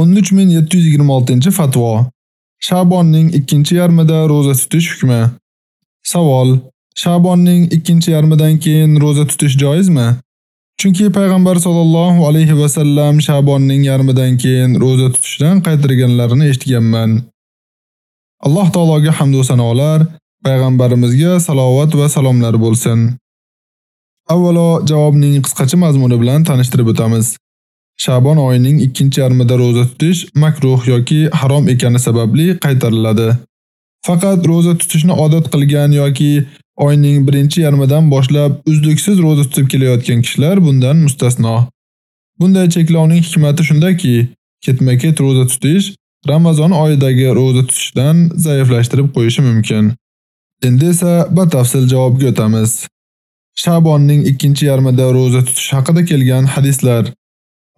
13726-fatvo. Sha'bonning 2-yarmida roza tutish hukmi. Savol: Sha'bonning 2-yarmidan keyin roza tutish joizmi? Chunki payg'ambar sollallohu alayhi va sallam Sha'bonning yarmidan keyin roza tutishdan qaytarganlarini eshitganman. Alloh taologa hamd va sanolar, payg'ambarimizga salovat va salomlar bo'lsin. Avvalo javobning qisqacha mazmuni bilan tanishtirib o'tamiz. Sha'bon oyining 2-yarmida roza tutish makruh yoki harom ekani sababli qaytariladi. Faqat roza tutishni odat qilgan yoki oyning 1-yarmidan boshlab uzluksiz roza tutib kelayotgan kishilar bundan mustasno. Bunday cheklovning hikmati shundaki, ketma-ket roza tutish Ramazon oyidagi roza tutishdan zaiflashtirib qo'yishi mumkin. Endi esa batafsil javobga o'tamiz. Sha'bonning 2-yarmida roza tutish haqida kelgan hadislar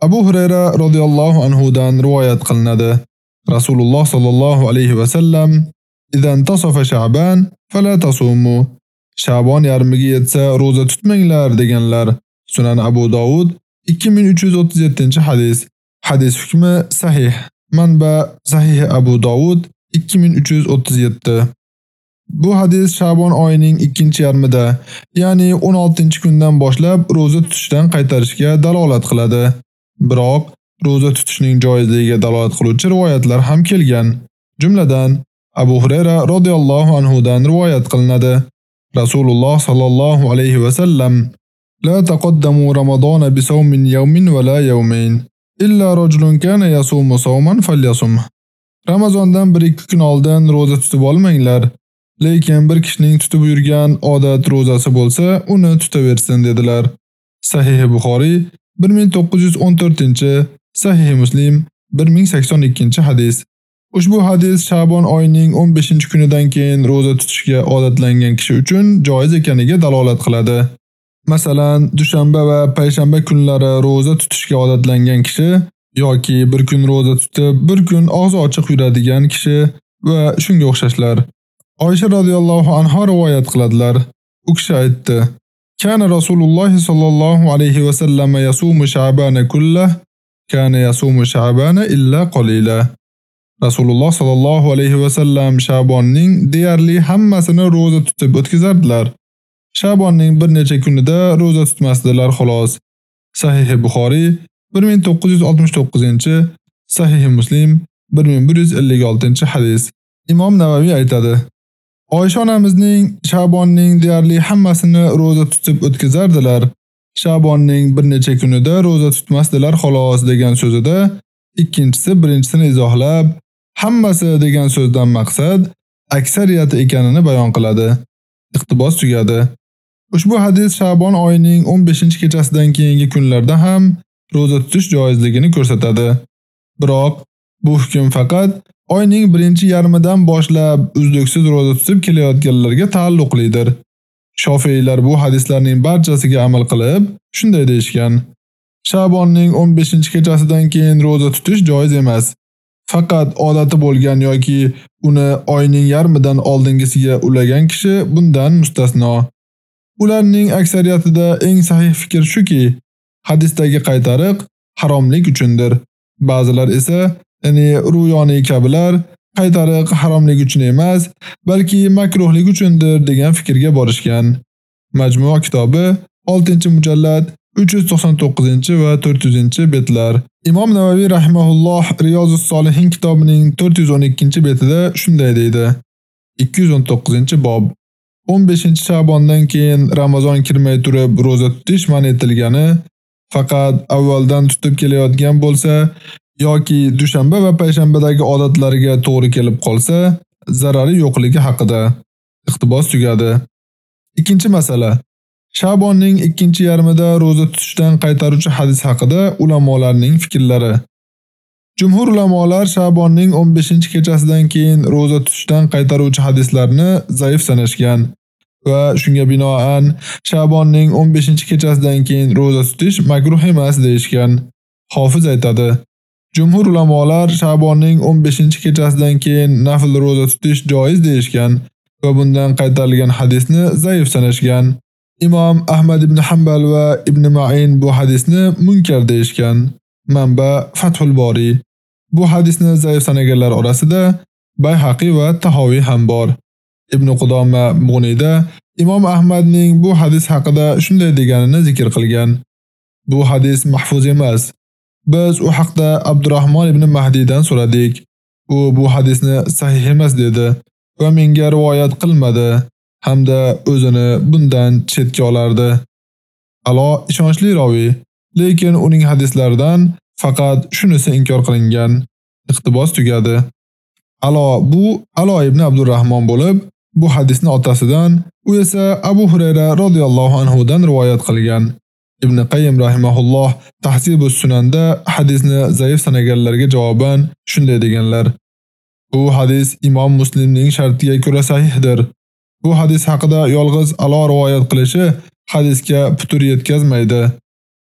Abu Hurayra radhiyallohu anhu dan rivoyat qilinadi. Rasululloh sallallohu alayhi va sallam: "Idan tasofa Sha'ban fala tasumu." Sha'bon yarmiga yetsa roza tutmanglar deganlar. Sunan Abu Dawud 2337-hadis. Hadis hukmi sahih. Manba Sahih Abu Dawud 2337. Bu hadis Sha'bon oyining 2-yarmida, ya'ni 16-kundan boshlab roza tutishdan qaytarishga dalolat qiladi. Biroq roza tutishning joizligiga dalolat qiluvchi rivoyatlar ham kelgan. Jumladan Abu Hurayra radhiyallohu anhu dan rivoyat qilinadi. Rasululloh sallallohu alayhi va sallam: "La taqaddamu Ramazona bi sawmin yawmin va la yawmayn, illa rajulun kana yasumu sawman falyasum." Ramazondan 1-2 kun oldin roza tutib olmanglar. Lekin bir kishining tutib yurgan odat rozasi bo'lsa, uni tutaversin dedilar. Sahih Buxoriy 1914, Sahih Muslim 1082-hadis. Ushbu hadis Sha'bon oyining 15-kunidan keyin roza tutishga odatlangan kishi uchun joiz ekaniga dalolat qiladi. Masalan, dushanba va payshanba kunlari roza tutishga odatlangan kishi yoki bir kun roza tutib, bir kun og'zi ochiq yuradigan kishi va shunga o'xshashlar. Oysha radhiyallohu anha rivoyat qiladilar. U kishi aytdi: كان رسول الله صلى الله عليه وسلم يصوم شعبان كله كان يصوم شعبان إلا قليلا Rasululloh sallallohu alayhi va sallam Sha'bonning deyarli hammasini roza tutib o'tkazardilar. Sha'bonning bir necha kunida roza tutmasdilar xolos. Sahih Buxoriy 1969, Sahih Muslim 1156-hadis. Imom Navaviy aytadi: Oysha onamizning Sha'bonning deyarli hammasini roza tutib o'tkazardilar. Sha'bonning bir necha kunida roza tutmasdilar xolos degan so'zida ikkinchisi birinchisini izohlab, hammasi degan so'zdan maqsad aksariyati ekanini bayon qiladi. Iqtibos tugadi. Ushbu hadis Sha'bon oyining 15-kechasidan keyingi kunlarda ham roza tutish joizligini ko'rsatadi. Biroq bu hukm faqat oyning birinchi yarmidan boshlab uzluksiz roza tutib kelayotganlarga taalluqlidir. Shofiylar bu hadislarning barchasiga amal qilib, shunday deyishgan. Sha'bonning 15-kechasidan keyin roza tutish joiz emas. Faqat odati bo'lgan yoki uni oyning yarmidan oldingisiga ulagan kishi bundan mustasno. Ularning aksariyatida eng sahih fikr shuki, hadisdagi qaytariq haromlik uchundir. Ba'zilar esa ya'ni ru'yoniy kabilar qaytariq haromlik uchun emas, balki makruhlik uchundir degan fikrga borishgan. Majmua kitobi 6-mujallad 399 va 400-betlar. Imom Navaviy rahimahulloh Riyozus Solihin kitobining 412-betida shunday deydi. 219-bob 15-Sha'bondan keyin Ramazon kirmay turib roza tutish man etilgani, faqat avvaldan tutib kelayotgan bo'lsa, yoki dushanba va payshanbadagi odatlariga to'g'ri kelib qolsa, zarari yo'qligi haqida. Iqtibos tugadi. Ikkinchi masala. Sha'bonning ikkinchi yarmida roza tutishdan qaytaruvchi hadis haqida ulamolarning fikrlari. Jumhur ulamolar Sha'bonning 15-kechasidan keyin roza tutishdan qaytaruvchi hadislarni zaif sanashgan va shunga binoan Sha'bonning 15-kechasidan keyin roza tutish makruh emas deyshgan. Hofiz aytadi: Jumhur ulamolar Sha'bonning 15-kechasidan keyin nafl roza tutish joiz deyishgan va bundan qaytarilgan hadisni zaif sanashgan. Imom Ahmad ibn Hanbal va Ibn Ma'in bu hadisni munkar deyishgan. Manba Fathul Bori Bu hadisni zaif sanaganlar orasida Bayhaqi va Tahoviy ham bor. Ibn Qudoma Mughni'da Imom Ahmadning bu hadis haqida shunday deganini zikr qilgan. Bu hadis mahfuz emas. Biz u haqda Abdurrahmon ibn Mahdidan so'radik. U bu hadisni sahih emas dedi va menga rivoyat qilmadi hamda o'zini bundan chetga olardi. Alo ishonchli ravi, lekin uning hadislaridan faqat shunisi inkor qilingan. Iqtibos tugadi. Alo bu Alo ibn Abdurrahmon bo'lib, bu hadisni otasidan, u esa Abu Hurayra radhiyallohu anhu dan rivoyat qilgan. Ibn Qayyim rahimahulloh Tahzibus Sunanda hadisni zaif sanaganlarga javoban shunday deganlar: Bu hadis Imom Muslimning shartiga ko'ra sahihdir. Bu hadis haqida yolg'iz Alo rivoyat qilishi hadisga putur yetkazmaydi.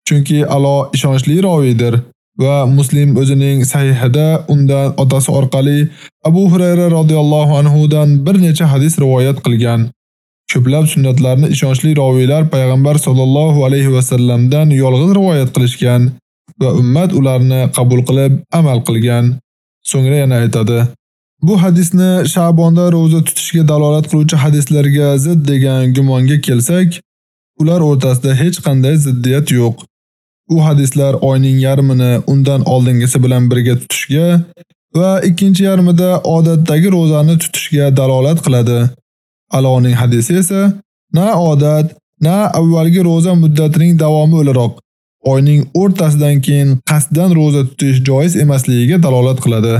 Chunki Alo ishonchli ravidir va Muslim o'zining sahihida undan otasi orqali Abu Hurayra radhiyallohu anhu dan bir necha hadis rivoyat qilgan. Ko'plab sunnatlarni ishonchli raviylar payg'ambar sollallohu alayhi va sallamdan yolg'iz rivoyat qilishgan va ummat ularni qabul qilib amal qilgan. So'ngra yana aytadi: Bu hadisni Sha'bonda roza tutishga dalolat qiluvchi hadislarga zid degan gumonga kelsak, ular o'rtasida hech qanday ziddiyat yo'q. U hadislar oyning yarmini undan oldingisi bilan birga tutishga va ikkinchi yarmida odatdagi rozani tutishga dalolat qiladi. Aloning hadisi esa na odat, na avvalgi roza muddatining davomi o'laroq oyning o'rtasidan keyin qasddan roza tutish joiz emasligiga dalolat qiladi.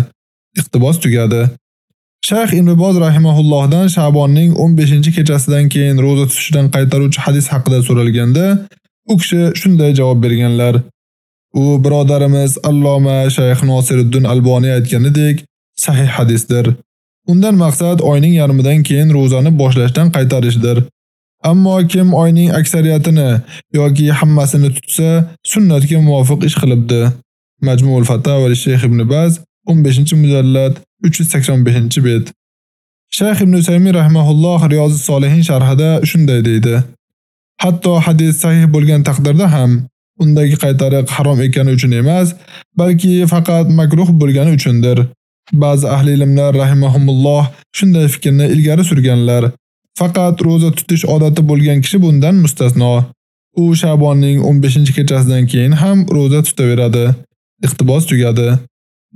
Iqtibos tugadi. Shayx Ibn Boz rahimahullohdan Sha'bonning 15-kechasidan keyin roza tutishdan qaytaruvchi hadis haqida so'ralganda, u kishi shunday javob berganlar: U birodarimiz Alloma Shayx Nosiruddin Alboniy aytganidek, sahih hadisdir. Undan maqsad oyning yarmidan keyin rozani boshlashdan qaytarishdir. Ammo kim oyning aksariyatini yoki hammasini tutsa, sunnatga muvofiq ish qilibdi. Majmuul Fatawa Shayx Ibn Baz 15-mujallad 385-bet. Shayx Ibn Usaymin rahimahulloh Riyozus Solihin sharhida shunday deydi: Hatto hadis sahih bo'lgan taqdirda ham undagi qaytariq harom ekani uchun emas, balki faqat makruh bo'lgani uchundir. Ba'zi ahli ilmlar rahimahumulloh shunday fikrni ilgari surganlar. Faqat roza tutish odati bo'lgan kishi bundan mustasno. U Sha'bonning 15-kechasidan keyin ham roza tutaveradi. Iqtibos tugadi.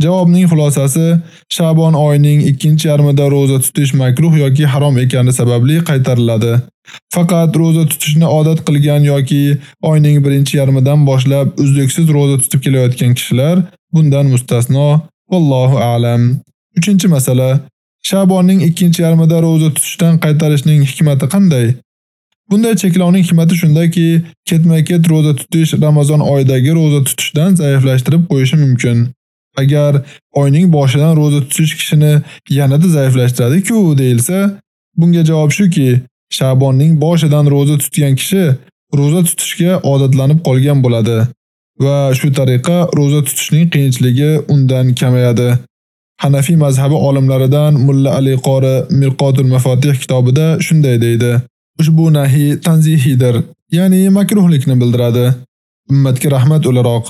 Javobning xulosasi Sha'bon oyining 2-yarmida roza tutish makruh yoki harom ekani sababli qaytariladi. Faqat roza tutishni odat qilgan yoki oyning 1-yarmidan boshlab uzluksiz roza tutib kelayotgan kishilar bundan mustasno. Vallohu a'lam. 3-masala Sha'bonning 2-yarmida roza tutishdan qaytarishning hikmati qanday? Bunday cheklovning hikmati shundaki, ketma-ket roza tutish Ramazon oyidagi roza tutishdan zaiflashtirib qo'yishi mumkin. Agar oyning boshidan roza tutish kishini yanada zaiflashtiradi-ku deilsa, bunga javob shuki, Sha'bonning boshidan roza tutgan kishi roza tutishga odatlanib qolgan bo'ladi va shu tariqa roza tutishning qiyinchiligi undan kamayadi. Hanafi mazhabi olimlaridan Mulla Ali Qori Mirqotul Mafatih kitobida shunday deydi: Ushbu nahi tanzihidir, ya'ni makruhlikni bildiradi. Ummatga rahmat o'laroq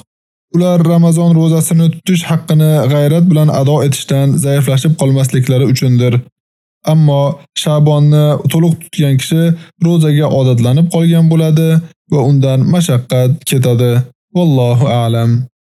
Ular Ramazon rozasini tutish haqqini g'ayrat bilan ado etishdan zaiflashib qolmasliklari uchundir. Ammo Sha'bonni to'liq tutgan kishi rozaga odatlanib qolgan bo'ladi va undan mashaqqat ketadi. Vallohu a'lam.